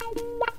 Bye.